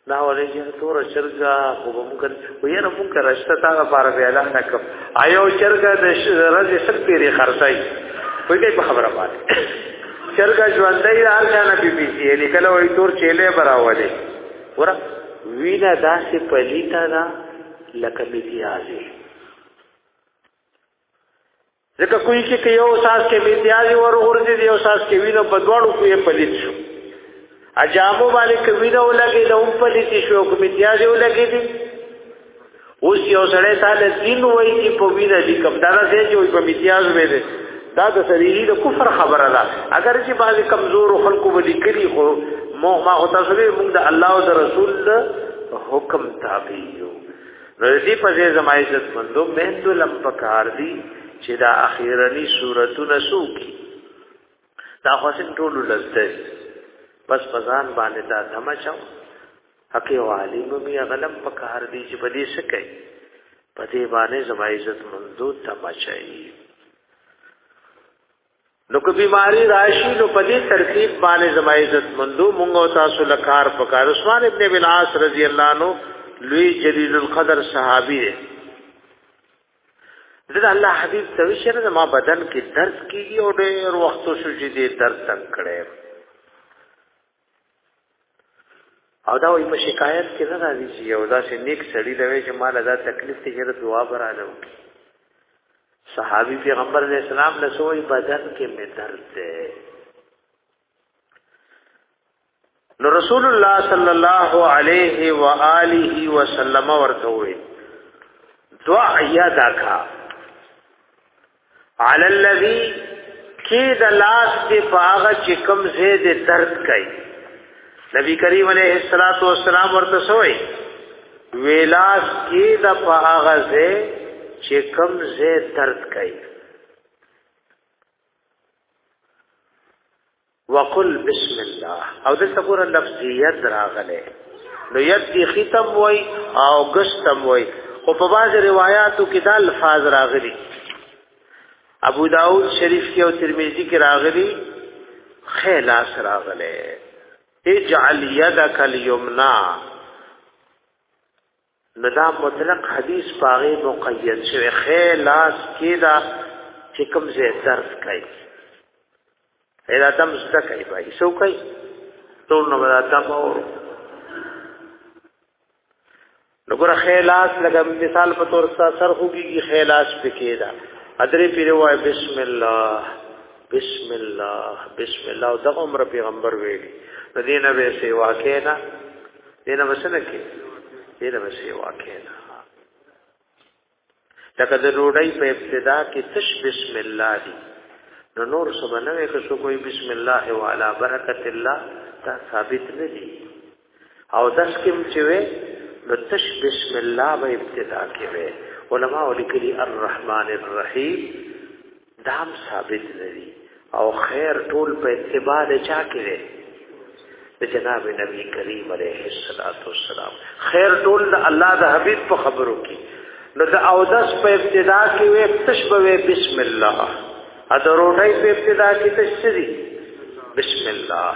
دا ولې چې تور چرګا خو به موږ ویل موږ راشته تا لپاره به اعلان نکم آیو چرګا د رزي سر پیری خرڅای په دې په خبره باندې چرګا ژوندۍ د هر چا نه بي بي سي لیکل وای تور چيله براولې ګوره وینا داسې پلیته ده لکه میتیازي ځکه کوی چې که یو ساس کې میتیازي ورغورځي دی یو ساس کې وینه په دواړو کې پلیت شو اجامو باندې کوي نه ولګي د هم پلیت شو کوم میتیازي ولګي دي اوس یو سړی تعالی دین وای چې په وینه لیکم دا نه دی چې په امتیاز مې ده دا د سریری د کفر خبره ده اگر چې بعضی کمزور خلکو به لیکلي خو مو ما هو تاسو به موږ د الله او د رسول د حکم تابع یو رضی په دې زما عزت مندو مهندو لم پکار دي چې دا اخیرنی صورتونه سوکي دا حسین ټول لزده بس پزان باندې دا دمه چاو حقي او عالم بي غلم په کار دي چې بدی سکه په دې باندې زما عزت مندو تمچای نو که بیماری راشي نو په دې ترتیب باندې زما عزت مندو مونږ او تاسو لکار پکار عثمان ابن بلعاص رضی الله عنه لوی جلیل القدر صحابي دی زه الله حبیب ته وشره ما بدن کې درد کیږي او ډېر وخت شو چې دې درد تنگ کړي او دا وي په شکایت کې نه راځي چې یو داسې نیک سړی دی چې مال دا تکلیف ته یې دعا براله وکړي صحابي پیغمبر علیہ السلام له سوې بدن کې مې درد دی نو رسول الله صلی الله علیه و آله وسلم ورته وي دعا یادا کا علی الذی کی د لاس دی پاغه چې کم زید درد کوي نبی کریم علیه الصلاۃ والسلام ورته سوې ویلاس کی د پاغه زه چې کم زید درد کوي وقل بسم الله او د څګور لفظیت راغله نو یت دی ختم وای او غشتم وای او په باز روایتو کې دا الفاظ راغلي ابو داود شریف کې او ترمذی کې راغلي خلاص راغله اجعل يدك اليمنى نو دا مطلق حدیث پاغه مقید شوی خلاص کیدا چې کوم ځای درس کوي اېدا دم زده کوي بای سو کوي ټول نو دا دم او نو ګره خلاص لګم مثال په تور سره سر خوږي خلاص پکېدا ادرې پیره وای بسم الله بسم الله بسم الله دا عمر پیغمبر ویلي مدینه به سیوا کینا دینه وسنه کې دینه وسې واقعا لکه د روړی په ابتدا کې تش بسم الله دی نو نور څه بنوي که څو کوئی بسم الله او علی برکت الله دا ثابت نه دی او داس کوم چې وې نو تش بسم الله په ابتدا کې وې علما ولیکلي الرحمن الرحیم دام ثابت ندی او خیر ټول په اتباع د چا کې دی د جناب نبی کریم علیه الصلاۃ والسلام خیر ټول د الله د حبیب په خبرو کې نو د اودس په ابتدا کې وې تشبوه بسم الله ا د روټۍ په ابتدا کې تشری بسم الله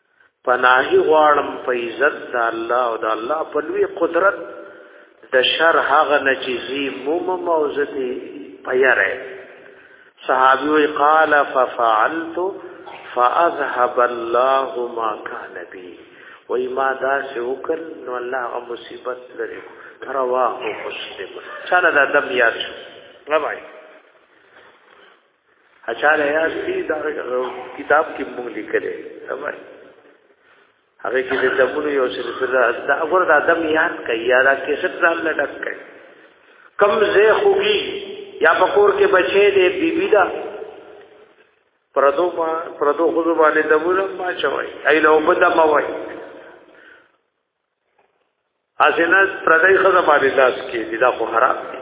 پناهي غواړم په عزت د الله او د الله په لوی قدرت د شر هغه نه چې زی موم موزتي پیره صحابي وی قال ففعلت فاذهب الله ما كان بي وای ما دا سه وکړ نو الله غو مصیبت لري رواه مسلم چاله دا دم یاد شو ربای اچاره یاستی دا کتاب کې موږ لیکلې سمای هغه کې د دمونو یو سلسله دا وګور دا دم یاد کوي یا دا کیسټ ځان نه ډک کوي کم زه خوږي یا پکور کې بچې دې بیبي دا پردو ما پردو خود باندې دمونو ما چوي ای له وبد ما وای اسنه پردای خزه باندې لاس کې دا خو حرام دي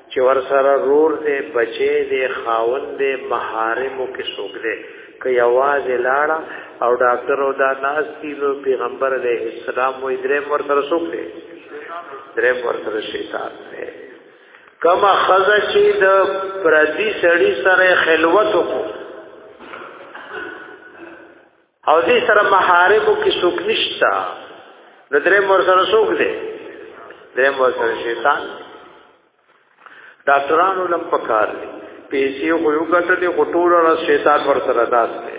چې ورسره رور دې بچې دې خاون دې محارمو کې څوک دې که یواز لاړه او ډاکټر او دا ناس دی نو پیغمبر علیه السلام وې درې مر تر څوک دې درې مر تر شیطان دې کما خزه چې د پردي سړی سره خلوت وکړو او دې سره محارمو کې څوک نشتا نو درې مور سره څوک دی درې مور سره شیطان ډاکټرانو لم پکار دي پیسې خو یو ګټه دي غټور را شیطان ور سره داس دی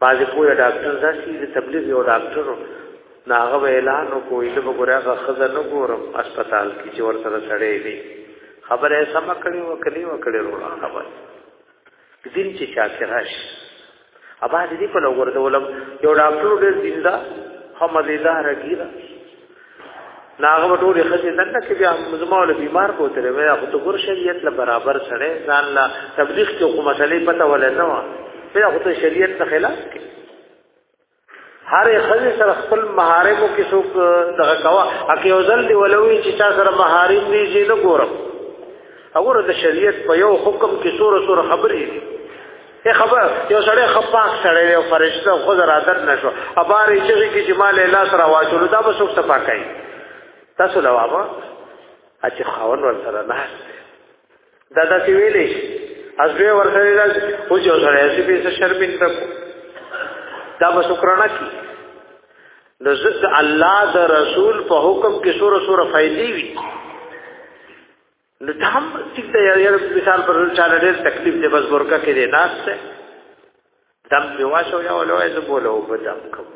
باځي پوهه ډاکټر داسي د تبلیغ یو ډاکټر ناغه اعلان کو ایله وګورغه خزه نه ګورم هسپتال کې چې ورته سړې دي خبره سم کړي وکړي وکړي وروړه خبره دین چې چا کې راشي ابا دې په لور د ولم یو ډاکټر ډېر زنده هم مزیدار کیږي ناغه ټول خزه دنه کې بیا مزمول بیمار کوته وي هغه ته ګور شریعت له برابر سره ځان لا تبلیغ کې کومه مسلې پته ولې نه و په هغه ته شریعت نه خلاف کې هر خځه سره خپل محارمو کې څوک دغه کوا اکه یو ځل دی ولوي چې چا سره محارم دي چې نه ګورم وګوره د شریعت په یو حکم کې سور سور خبرې دي ای خبر یو سړی خپاک سړی یو فرشته خو درادر نشو ابارې چې کې چې مال الله سره واچول دا به څوک صفا کوي تاسو لوابه اچ خاون ور سره نه دا دا سی ویلې از به ورته دا او جو سره چې به شرمین ته دا به شکرانه کی نو زد الله د رسول په حکم کې سور سور فائدې وي نو دا هم ټیک دی یو مثال پر چاله ډېر تکلیف دی بس ورکه کې دی ناس ته دم دی واشو یا ولوې زه بوله وبدم کوم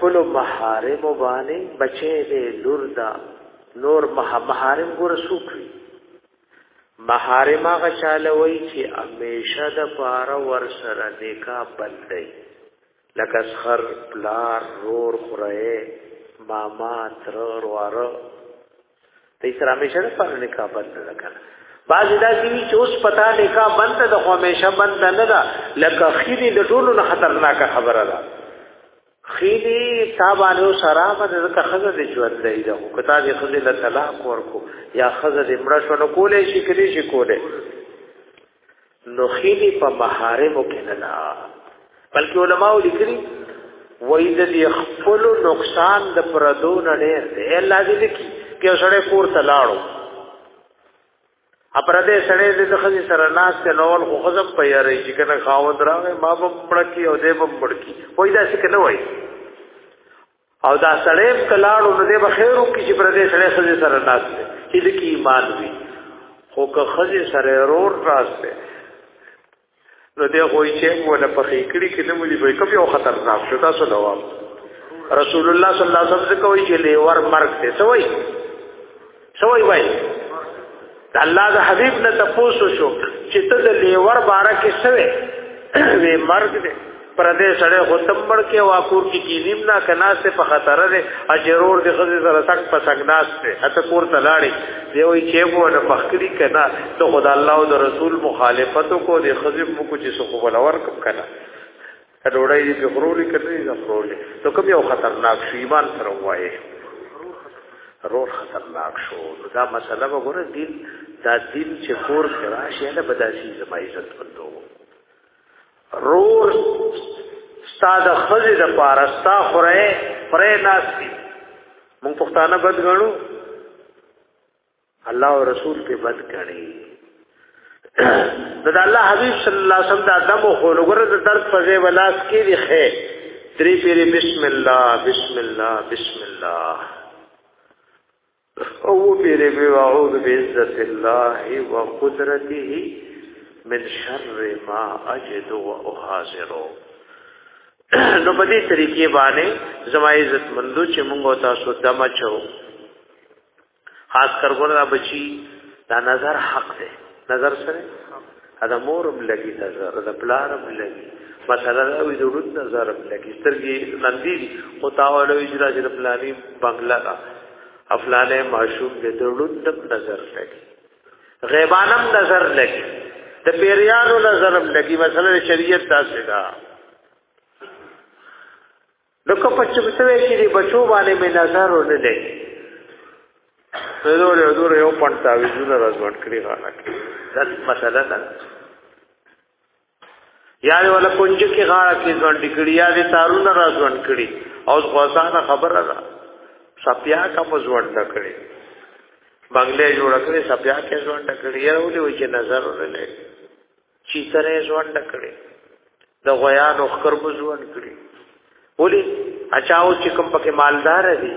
خپل محارم باندې بچې دې لور دا نور مه محارم ګور سوکوي محارم هغه چاله وای چې همیشه د پاره ور سره نکاح بندي لکه سخر پلار رور خره ماما تر واره ته سره همیشه د پاره نکاح بند نه کړه بعض دا چې چې اوس پتا نکاح بند ده خو همیشه بند نه ده لکه خېری د ټولو نه خطرناک خبره ده خېری تابانو سره باندې د خزه د ژوند دی دا خو کتا دې خزه له طلاق ورکو یا خزه دې مړه شو نو کولې شي کړي شي کولې نو خېلی په محارمو کې نه ده بلکې علما لیکلي وایي د دې خپل نقصان د پردو نه ډېر دی الله دې لیکي کې سره کور ته لاړو اپرده سره دې د خځې سره ناس ته نوول خو خزم په یاري چې کنه خاوند راغی ما به مړکی او دې به مړکی وایي دا څه کنه وایي او دا سړی کلاړو نو دې بخیرو کې چې پر دې سړی خزه سره ناس دی چې د کی ایمان وي خو که خزه سره رور راس دی نو دې خو یې چې مو نه پخې کړی کې نه ملي وي کوم یو خطرناک شو تاسو جواب رسول الله صلی الله علیه وسلم کوي چې لور مرګ ته سوي سوي وای د الله د حبيب نه تاسو شو چې ته د لیور بارا کې سوي وی مرګ دې پر دې سړی خو تمبر کې واکور کې کینیم نه کنا سه په خطر دې اجرور دې غزي زره تک په سګناس ته اته کور تلاړي دی وی چې مو نه فخری کنا ته خدای الله او رسول مخالفت کو دې خزم مو کو چې سو خو ولور کنا ډوړې دې په خورولې کړې دې خورولې نو کوم یو خطرناک شی ایمان سره وایي رور خطرناک شو نو دا مسله وګوره دین دا دین چې کور کې راشي نه بداسي زما عزت وندو رور استاد خزې د پارستا خوره پرې ناشتي مونږ پښتانه بدګړو الله او رسول په بد کړي دا الله حبيب صلی الله علیه وسلم دا دم خو لګره د درس په ځای ولاس کې دی خې درې پیری بسم الله بسم الله بسم الله او پیری به اعوذ بعزت الله وقدرته من شر ما اجد واحاذر نو په دې طریقې باندې زما عزت مندو چې موږ تاسو دمه چو خاص کر ګور دا بچي دا نظر حق دی نظر سره دا مورم لګي نظر دا پلارم لګي مثلا دا وی ضرورت نظر لګي سترګي نندي او تاولو اجرا چې پلاني بنگلا دا افلاله معشوق دې ضرورت نظر لګي غیبانم نظر لګي د پیریانو نظرم لګي مثلا شریعت تاسو دا نو که په چمتوې کې دی بچو باندې مې نظر ونه دی زور یو دور یو پړتا ویزونه راځوان کړی غاړه کې داس مسله ده یا ولا کونج کې غاړه کې ځوان ډکړی یا دې تارونه راځوان کړی او ځوانه خبره ده سپیا کا په ځوان ډکړی بنگلې جوړ کړې سپیا کې ځوان ډکړی یا ولې وې چې نظر ونه لګي چې سره ژوند کړي د غویانو خکر مو ژوند کړي ولی اچاو چې کوم پکې مالدار دي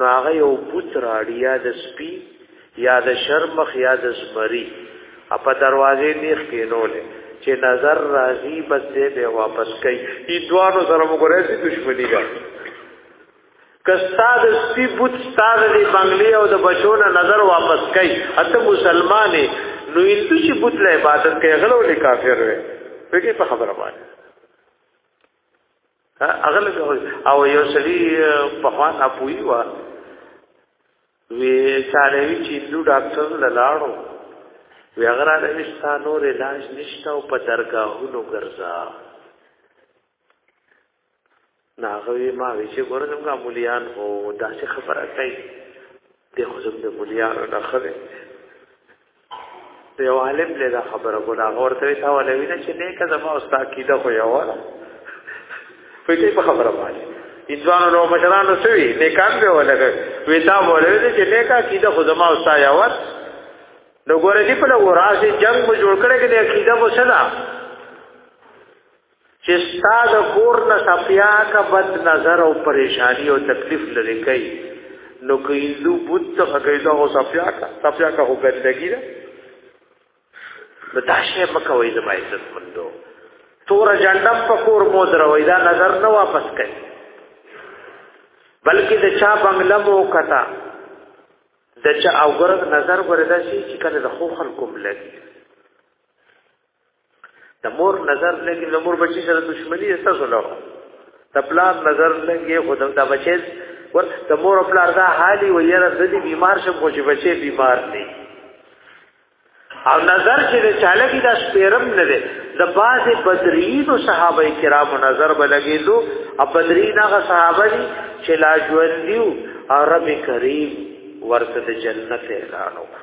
نو هغه یو پوت راړي یا د سپي یا د شرمخ یا د زمری په دروازې نیخ کې نولې چې نظر راځي بس دې به واپس کوي دې دوانو سره موږ راځي دښمنی ده کستا د سپی بوت ستاره دی بنگلی او د بچونه نظر واپس کوي اته مسلمانې نو هندو چې بوت له عبادت کوي غلو له کافر وي پکې په خبره باندې اغل او یو سړي په خوان اپوي وا وی چاره وی چې دو ډاکټر لاړو وی هغه را لښتا نور علاج نشته او په درگاهونو ګرځا ناغوی ما وی چې ګوره زموږ مولیان هو داسې خبره کوي دی خو زموږ د مولیانو نه ښه دی یو عالم له دا خبره ګوره هغه ورته وی تا ولوي نه چې نیکه زما او ستا عقیده خو یوه ده خو دې په خبره باندې ځوانو نو مشرانو سوي نیکان به ولګي وی تا ولوي نه چې نیکه عقیده خو زما او ستا یوه نو ګوره دې په لور راځي جنگ مو جوړ کړی کې د عقیده مو څه ده چې ستا د کور نه صفیا کا بد نظر او پریشانی او تکلیف لري کوي نو که هندو بت ته فقیدا او صفیا کا صفیا کا هو ګندګی ده نو دا شی مکوې زما عزت مندو تور جنډم په کور مو دروي دا نظر نه واپس کوي بلکې د چا بنگله مو کتا د چا اوګر نظر وردا شي چې کله د خو خلکو ملګری د مور نظر لګي د مور بچی سره دښمنی ایسته سره د پلار نظر لګي خو د بچی ور د مور او پلار دا حالي و یره د دې بیمار شم خو چې بچی بیمار دی او نظر چې د چالکی دا سپیرم نه دی د باز بدرین او صحابه کرامو نظر بلګي دو او بدرین هغه صحابه دي چې لا ژوند دیو او رب کریم ورته د جنت اعلان وکړ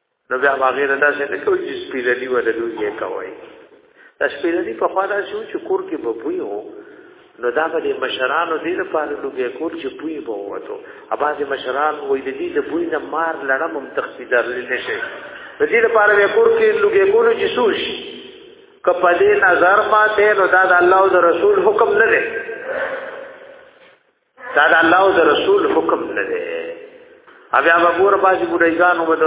نو بیا هغه نه داسې نه کوي چې سپیلنی ولا لوی یې کوي دا سپیلنی په خوا دا شو چې کور کې به بوی هو نو دا به مشرانو دې لپاره لوګي کور چې بوی به وته اباز مشران وې دې د بوی نه مار لړم هم تخصیدار لته شي د دې لپاره به کور کې لوګي کور چې سوش کپدې نظر ماته نو دا د الله او رسول حکم نه دی دا د الله او د رسول حکم نه دی بیا به ګور باسي ګډایګانو به د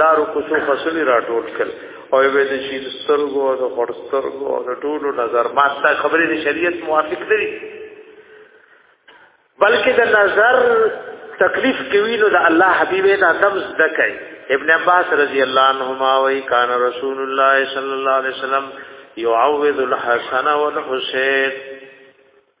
لارو کوڅو فصلې راټول کړ او به د شي سترګو او د خړسترګو او د ټولو نظر ما ته خبرې د شریعت موافق نه دي بلکې د نظر تکلیف کوي نو د الله حبيب دا تمز دکای ابن عباس رضی الله عنهما وی کان رسول الله صلی الله علیه وسلم يعوذ الحسن والحسين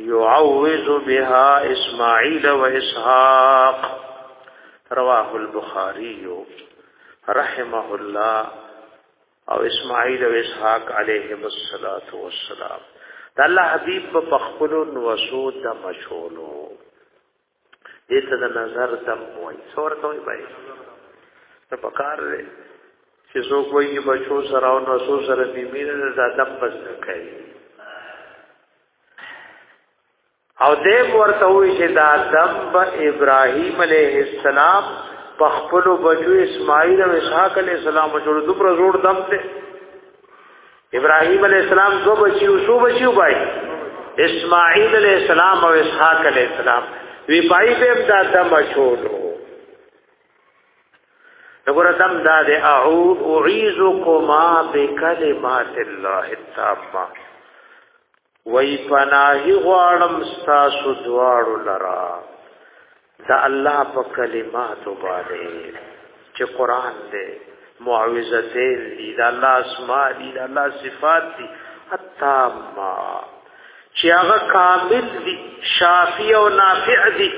يعوذ بها اسماعيل واسحاق رواه البخاري رحمه الله او اسماعيل او اسحاق عليهم الصلاه والسلام د الله حبيب په خپل نوسو د مشولو دې ته د نظر دم وای څور ته وای بای ته پکار دی چې څوک وایي بچو سره او نو څو سره دې مینه د دم بس نه کوي او دې ورته وی چې دا دم به ابراهیم علیه السلام په خپل بچو اسماعیل او اسحاق علیه السلام جوړ دومره زور دم دی ابراهيم عليه السلام دو بچي او سو بچي وای اسماعيل عليه السلام او اسحاق عليه السلام وی پای به دا دم شولو نګور دم دا د اعوذ اعيذكما بكلمات الله التامه وای پناهي غواړم تاسو دواړو لرا دا الله په کلمات باندې چې قران دې معوذتین دي دا الله اسماء دي دا الله صفات دي التامه چې هغه کامل دي شافی او نافع دي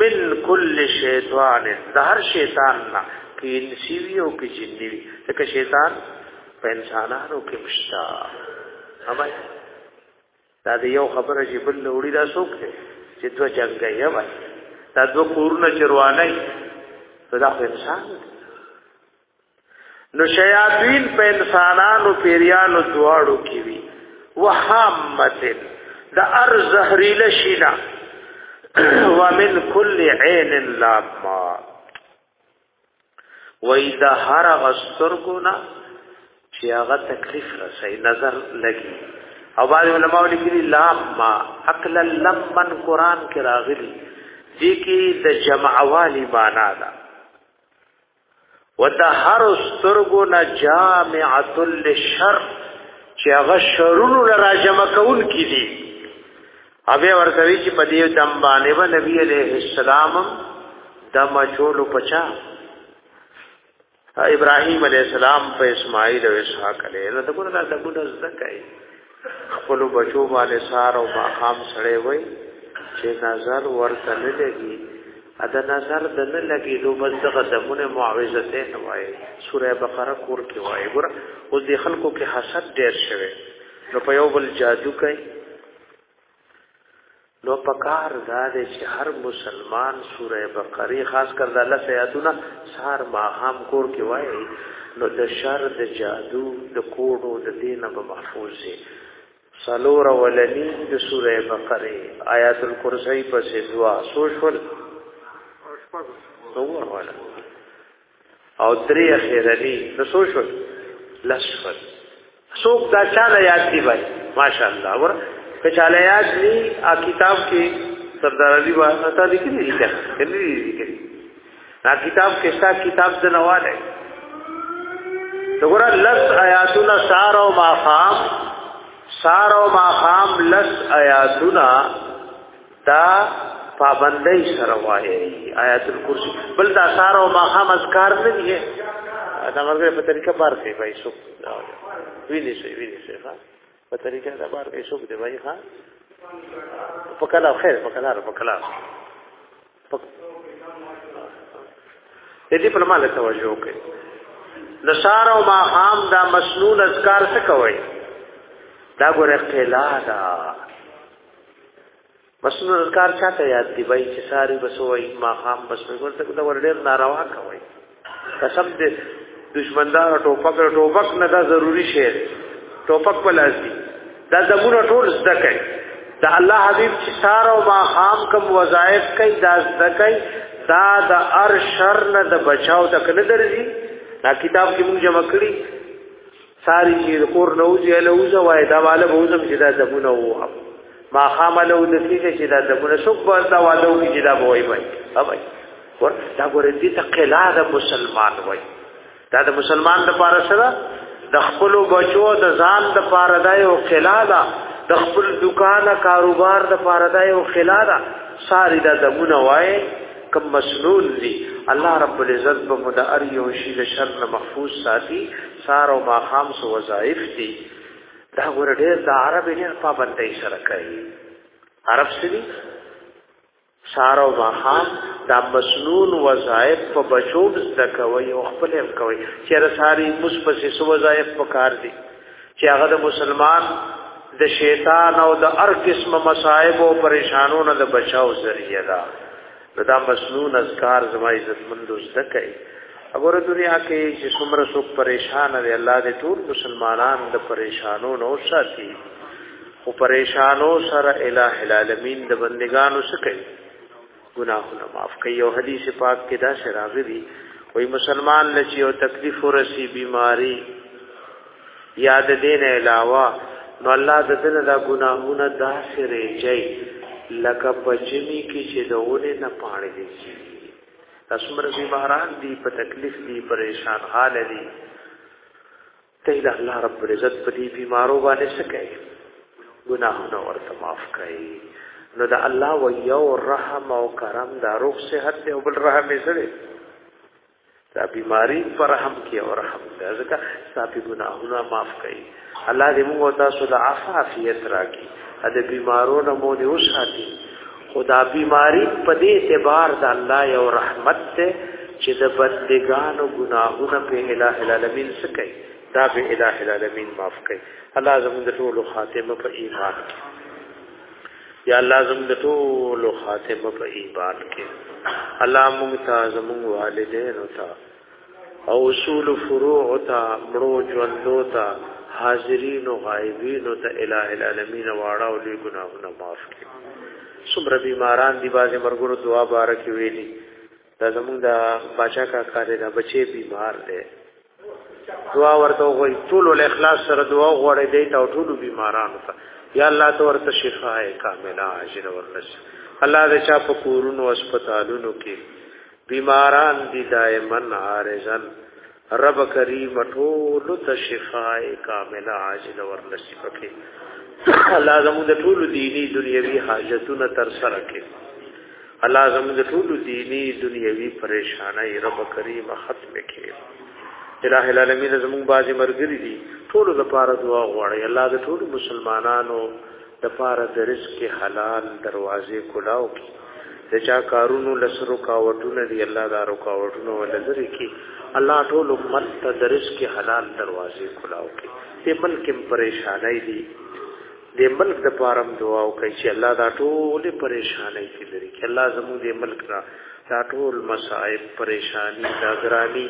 من کل شیطان د هر شیطان نه کې انسی وی او کې جنی وی ځکه شیطان په انسانانو کې مشتا همای دا د یو خبره چې بل وړي دا څوک دی چې دوه جنگ یې وای دا دوه کورونه چروانه دا خو انسان دی نو شیاطین په انسانانو پیریانو دواړو کې وی وهامتن د ار زهریل شینا ومن کل عین لاما وای دا هر غسترګونا چې هغه تکلیف رسي نظر لګي او بعض علماء لیکلي لاما عقل لمن قران کې راغلي دي کې د جمعوالي معنا ده وتهر سترګو نه جامعه للشر چې هغه شرونو لرا جمع کول کیدی اوبه ورته وی چې په دې دم باندې به نبی عليه السلام دم چولو پچا ابراهيم عليه السلام په اسماعيل او اسحاق عليه نو دغه د ګډه زکای خپل بچو باندې سار او ماقام سره وای چې نظر ورته نه لګي ادا نظر د نه لګي نو بس دغه دمونه معاوضه ته نه وای سوره بقره کور کې وای ګور اوس د خلکو کې حسد ډیر شوی نو په یو بل جادو کوي نو پکار دا دی چې هر مسلمان سوره بقره خاص کر د الله سیاتونه سار ما هم کور کې وایي نو د شر د جادو د کوډو د دین به محفوظ شي سلور ولنی د سوره بقره آیات الکرسی پسې دعا سوشل او شپږ نو ولا او درې اخیرنی نو سو شو لس شو څوک دا چاله یاد دی بای ماشاءالله ور که چاله یاد دی ا کتاب کې سردار علی با تا لیکلی دی کنه کلی دی کنه نا کتاب کې شتا کتاب د نواله دغه لس آیاتونه سار او ماخام سار او ماخام لس آیاتونه دا پابندۍ سره وایي آیات الکرسی بل دا سار او ماخام اذکار نه دي دا مرګ په طریقه بار کوي بای شو ویلی شي ویلی شي ها په طریقه دا بار کوي شو دی بای ها په کلام خیر په کلام په کلام د دې په مال توجه وکړئ د سار او ماخام دا مسنون اذکار څه کوي دا ګوره قلا دا مسنون اذکار چاته یاد دی بای چې ساری بسوي ما خام بس ورته دا ورډیر ناروا کوي قسم دې دشمندار ټوپک ټوپک نه دا ضروری شی ټوپک پلاس دی دا زمونه ټول زده کوي دا الله حبیب چې سار او ما خام کوم وظایف کوي دا زده کوي دا د ار شر نه د بچاو تک نه درځي دا کتاب کې موږ جمع کړی ساری چې د کور نه وځي له وځه وای دا والا به وځم چې دا دبونه وو ما خامله و دسیږي چې دا دبونه څوک به دا واده وکړي چې دا به وای وای اوبای ور دا ګورې دې ته قلا د مسلمان وای دا د مسلمان د پاره سره د خپل بچو د ځان د پاره دا یو قلا ده د خپل دکان کاروبار د پاره دا یو قلا ده ساری دا دبونه وای کم مسنون دی الله رب العزت به مدار یو شی د شر محفوظ ساتي سار او ماخام سو وظایف دي دا ور ډېر د عرب ډېر پابندۍ سره کوي عرب سړي سار او ماخام دا مسنون وظایف په بچو د کوي او خپل هم کوي چې رساري مصبسي سو وظایف پکار دي چې هغه د مسلمان د شیطان او د هر قسم مصائب او پریشانونو د بچاو ذریعہ ده دا مسنون اذکار زما عزت مند زده کوي وګوره دنیا کې چې څومره څوک پریشان دی الله دې ټول مسلمانان د پریشانو نو ساتي خو پریشانو سره الٰه العالمین د بندگانو سکه ګناهونه معاف کوي او حدیث پاک کې دا شراغ دي وای مسلمان لچ یو تکلیف ورسی بیماری یاد دین علاوه نو الله د دنه دا ګناهونه دا سره جاي لکه پجمی کې چې دونه نه پاړې دي تاسو مرزي بهران دي په تکلیف دي پریشان حال دي ته د الله رب عزت په دې بیمارو باندې څه کوي ګناهونه ورته معاف کوي نو د الله و یو رحم او کرم دا روح صحت او بل رحم یې سره دا بیماری پر رحم کې او رحم دا ځکه ستاسو ګناهونه معاف کړي الله دې موږ تاسو د عافیت راکړي دا بیمارونو مو دې وساتي خدا بیماری په دې اعتبار د الله یو رحمت ته چې د بندگانو ګناهونه په الٰه العالمین سکي دا به الٰه العالمین معاف کړي الله زموږ ټول خاتمه په ایمان کې یا الله زم د ټول خاتمه په ایمان کې الله موږ ته زموږ والدین او تا او اصول فروع او تا مړو ژوندو تا حاضرین او غایبین او ته الٰه العالمین واړه او لوی ګناهونه معاف کړي څومره بیماران دی باز مرګونو دعا بارک ویلي دا زمونږ د باچا کا کار دا بچي بیمار دی دعا ورته وغوي ټول له اخلاص سره دعا غوړې دی ته ټول بیمارانو ته یا الله ته ورته شفاء کامله اجر ورنس الله دې چا په کورونو هسپتالونو کې بیماران دي دایمن عارضن رب کریم ټول ته شفاء کامله عاجل ورنس پکې الله زموږ ټول دینی دنیوي حاجتونه تر سره کړي الله زموږ ټول دینی دنیوي پریشانای رب کریم ختم کړي الہ العالمین زموږ بازي مرګري دي ټول د پاره دعا غواړي الله د ټول مسلمانانو د پاره د رزق حلال دروازې کلاو کړي د چا کارونو لسرو کاوټونه دی الله دا رکاوټونه ولذري کی الله ټول امت ته درس کې حلال دروازې کلاو کې دې ملک پریشانای دي د ملک د پارم دعا وکړي چې الله دا ټول پریشانې کې لري چې الله زموږ د ملک را دا ټول مصائب پریشانی دا ګرانی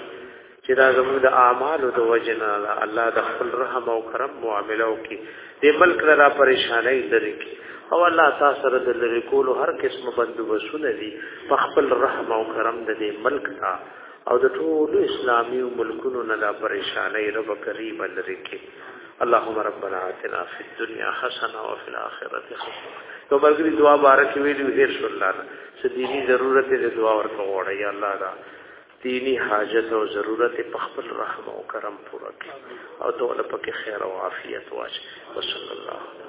چې دا زموږ د اعمالو د وجنا الله د خپل رحم او کرم معاملو کې د ملک را پریشانې لري کې او الله تاسو سره د لری کولو هر قسم بندوبسونه دي په خپل رحم او کرم د دې ملک تا او د ټول اسلامي ملکونو نه لا پریشانې رب کریم لري کې اللهم ربنا آتنا فی الدنیا حسنه وفي الاخره حسنه تو برګری دعا بارک ویلو هیر شو الله نه سدینی ضرورت دې دعا ورکو وړه یا الله دا دینی حاجت او ضرورت په خپل رحم او کرم پوره کړي او ته ول پکې خیر او عافیت واچ وصلی الله علیه